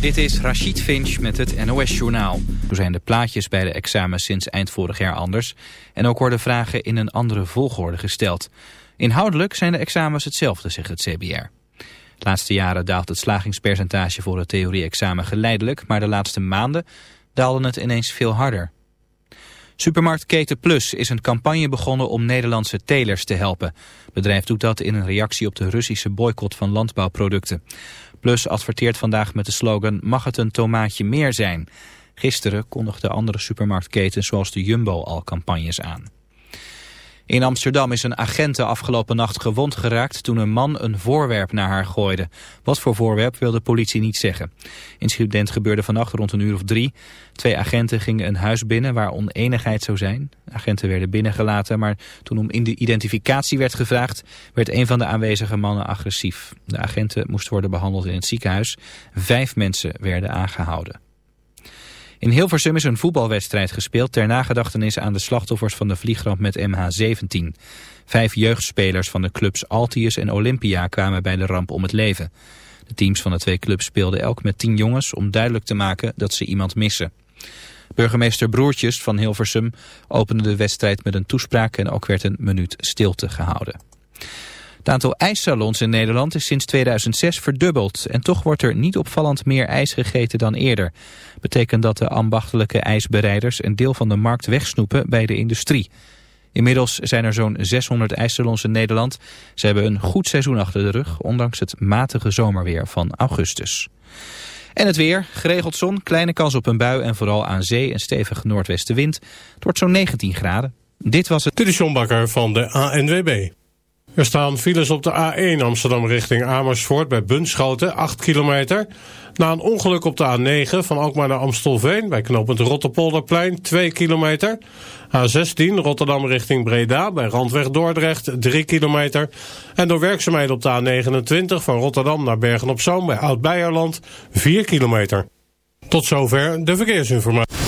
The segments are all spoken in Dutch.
Dit is Rachid Finch met het NOS-journaal. Zo zijn de plaatjes bij de examens sinds eind vorig jaar anders... en ook worden vragen in een andere volgorde gesteld. Inhoudelijk zijn de examens hetzelfde, zegt het CBR. De laatste jaren daalt het slagingspercentage voor het theorie-examen geleidelijk... maar de laatste maanden daalde het ineens veel harder. Supermarktketen Plus is een campagne begonnen om Nederlandse telers te helpen. Het bedrijf doet dat in een reactie op de Russische boycott van landbouwproducten. Plus adverteert vandaag met de slogan mag het een tomaatje meer zijn. Gisteren kondigden andere supermarktketens zoals de Jumbo al campagnes aan. In Amsterdam is een agent de afgelopen nacht gewond geraakt toen een man een voorwerp naar haar gooide. Wat voor voorwerp wil de politie niet zeggen. Incident gebeurde vannacht rond een uur of drie. Twee agenten gingen een huis binnen waar oneenigheid zou zijn. agenten werden binnengelaten, maar toen om in de identificatie werd gevraagd, werd een van de aanwezige mannen agressief. De agenten moesten worden behandeld in het ziekenhuis. Vijf mensen werden aangehouden. In Hilversum is een voetbalwedstrijd gespeeld ter nagedachtenis aan de slachtoffers van de vliegramp met MH17. Vijf jeugdspelers van de clubs Altius en Olympia kwamen bij de ramp om het leven. De teams van de twee clubs speelden elk met tien jongens om duidelijk te maken dat ze iemand missen. Burgemeester Broertjes van Hilversum opende de wedstrijd met een toespraak en ook werd een minuut stilte gehouden. Het aantal ijssalons in Nederland is sinds 2006 verdubbeld en toch wordt er niet opvallend meer ijs gegeten dan eerder. Betekent dat de ambachtelijke ijsbereiders een deel van de markt wegsnoepen bij de industrie. Inmiddels zijn er zo'n 600 ijssalons in Nederland. Ze hebben een goed seizoen achter de rug, ondanks het matige zomerweer van augustus. En het weer, geregeld zon, kleine kans op een bui en vooral aan zee een stevige noordwestenwind. Het wordt zo'n 19 graden. Dit was het... Dit is van de ANWB. Er staan files op de A1 Amsterdam richting Amersfoort bij Bunschoten, 8 kilometer. Na een ongeluk op de A9 van Alkmaar naar Amstelveen bij knooppunt Rotterpolderplein, 2 kilometer. A16 Rotterdam richting Breda bij Randweg Dordrecht, 3 kilometer. En door werkzaamheden op de A29 van Rotterdam naar Bergen-op-Zoom bij Oud-Beierland, 4 kilometer. Tot zover de verkeersinformatie.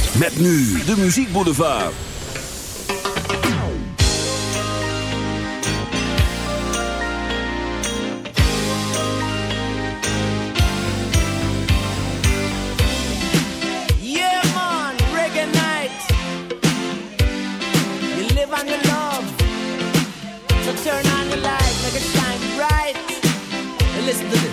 Met nu de muziekboe de vaart Yeah, rigonnight you live on the love. So turn on the light make it shine bright. And listen to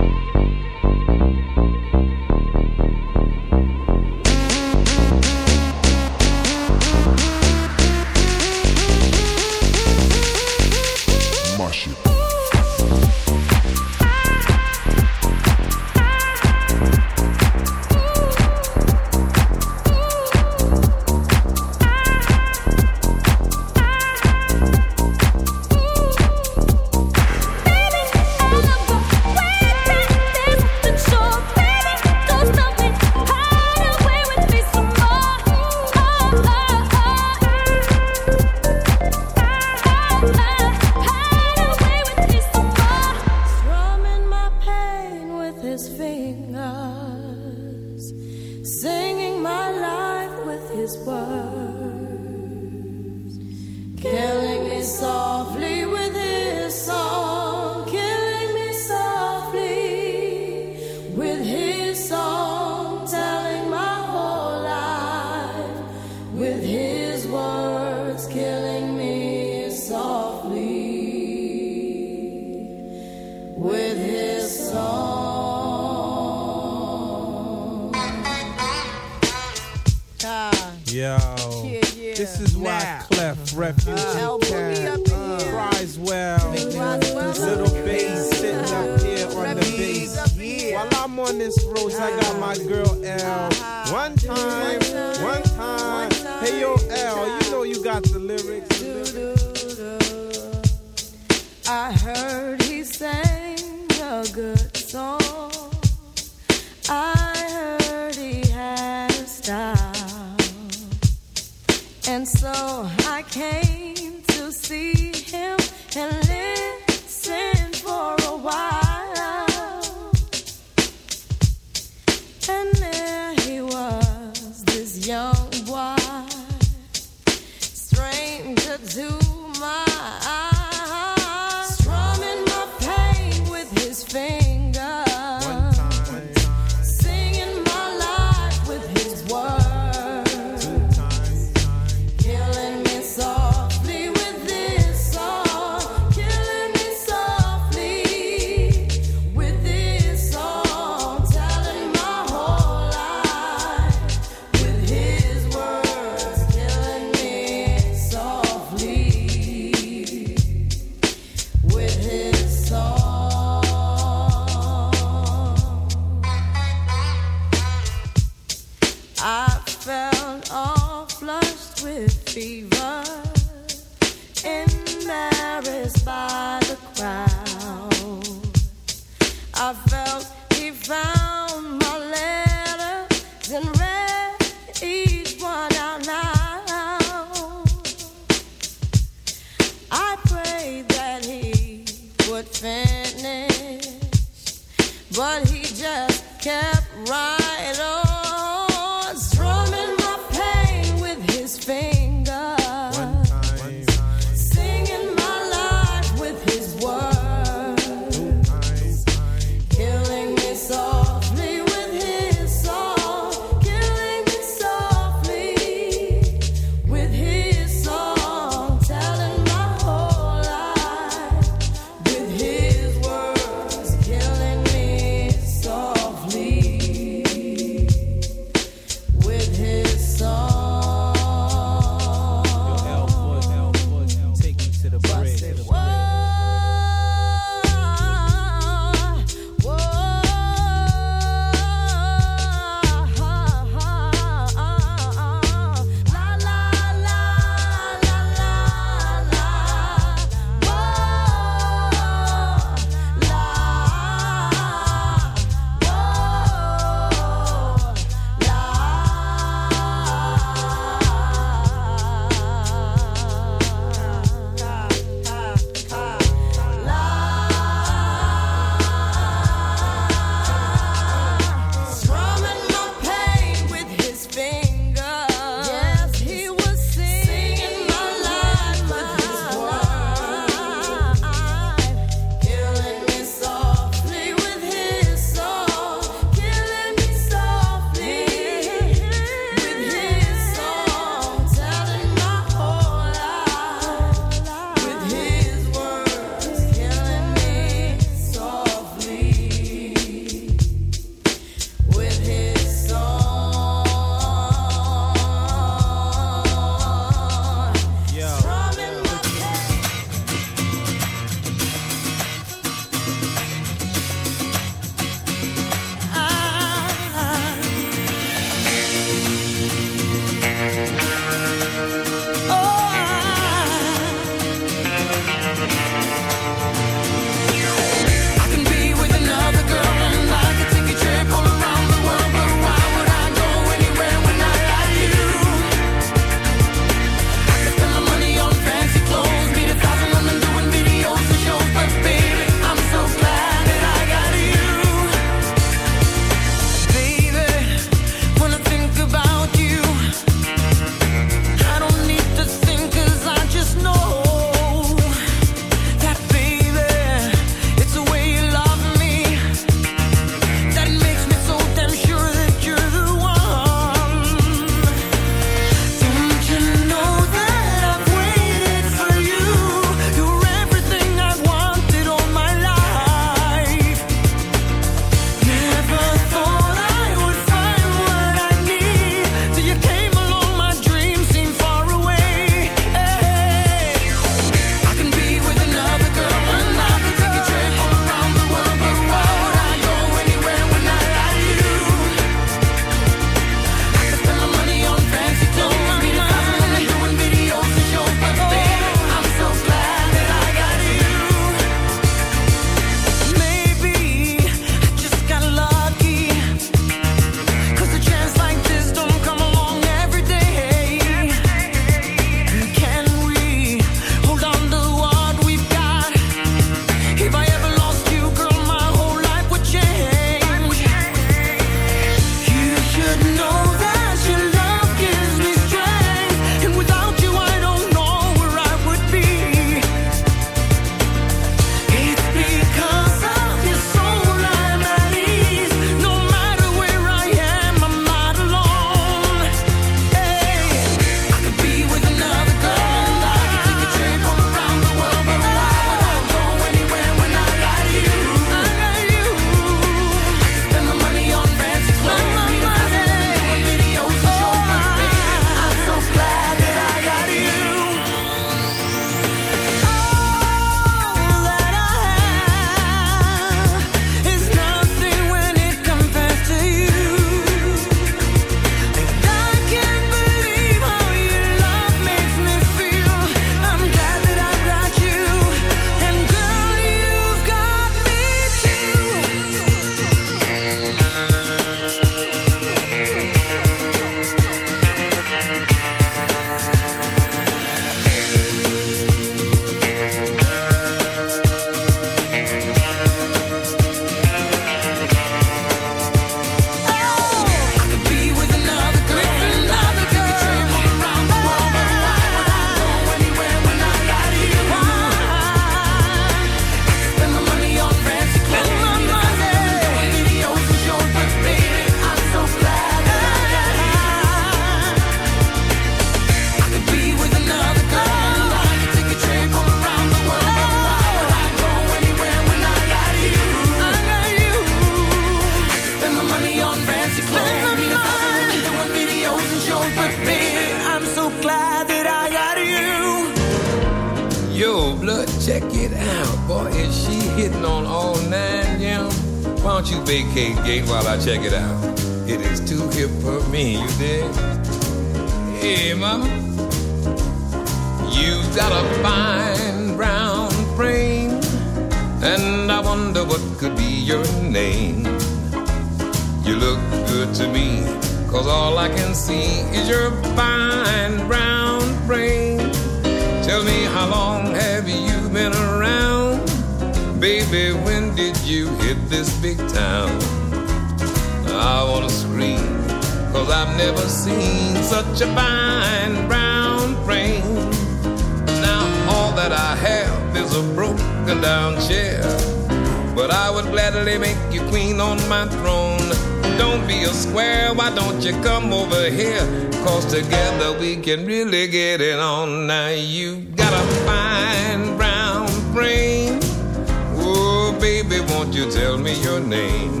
name.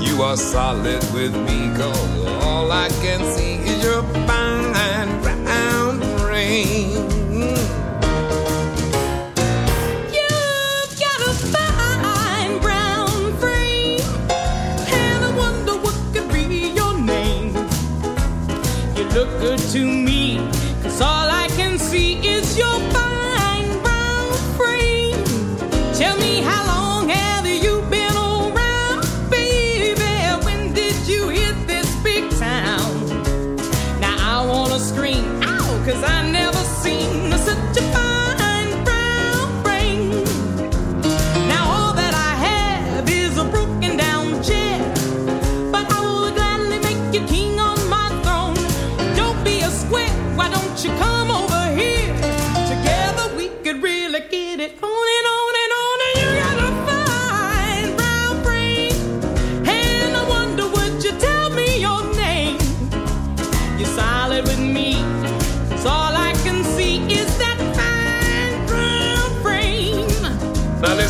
You are solid with me, cause all I can see is your fine brown rain.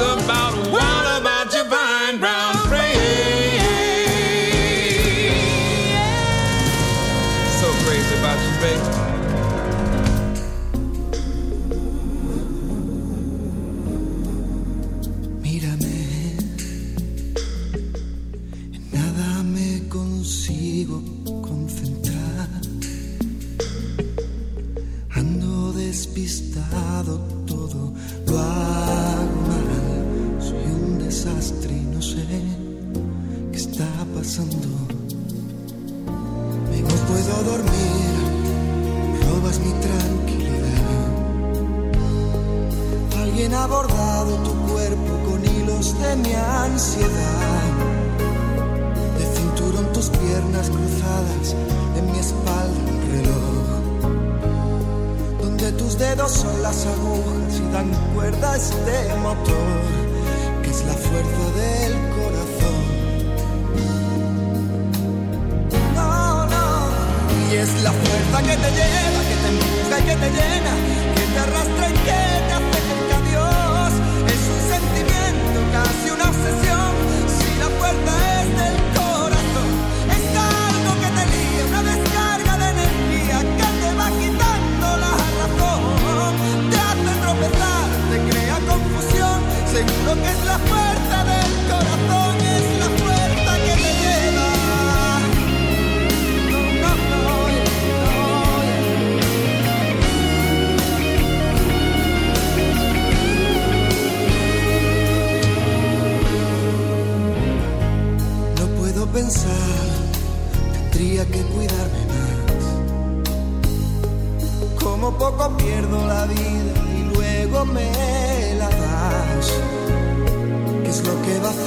it's about what about your fine brown frame? So crazy about you, baby.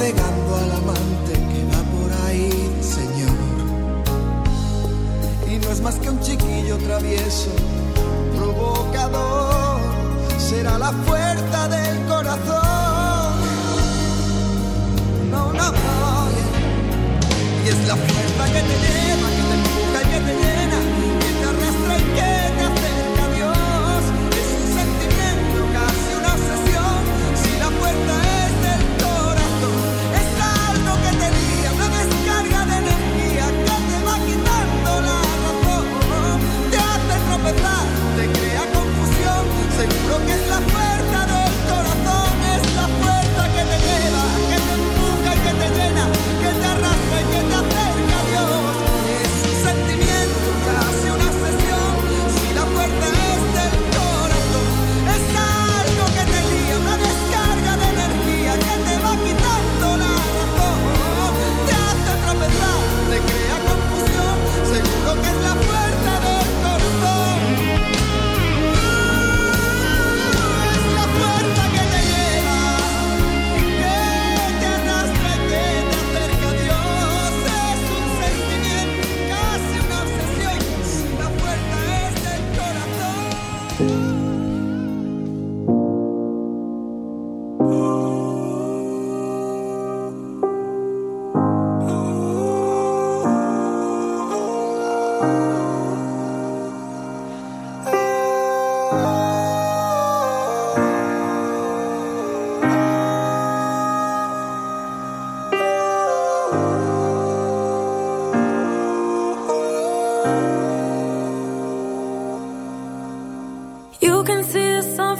navegando.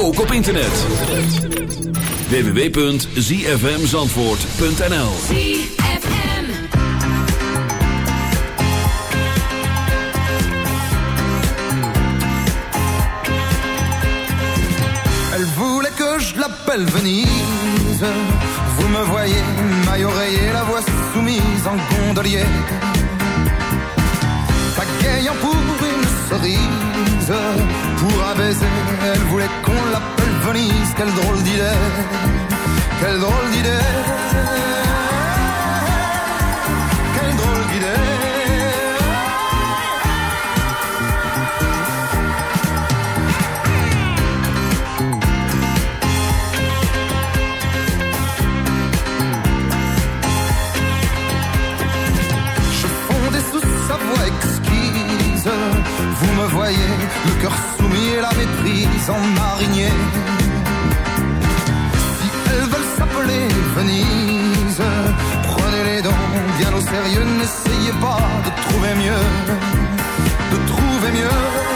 ook op internet. www.zfmzandvoort.nl Elle voulait que je l'appelle Venise. Vous me voyez, maille oreiller, la voix soumise en gondolier. En pour une cerise. Elle voulait qu'on l'appelle Venise. Quelle drôle d'idée, quelle drôle d'idée. Quelle drôle d'idée. Je fondais sous sa voix exquise. Vous me voyez le cœur soumis et la méprise en araignée. Si elles veulent s'appeler Venise, prenez les dents bien au sérieux, n'essayez pas de trouver mieux, de trouver mieux.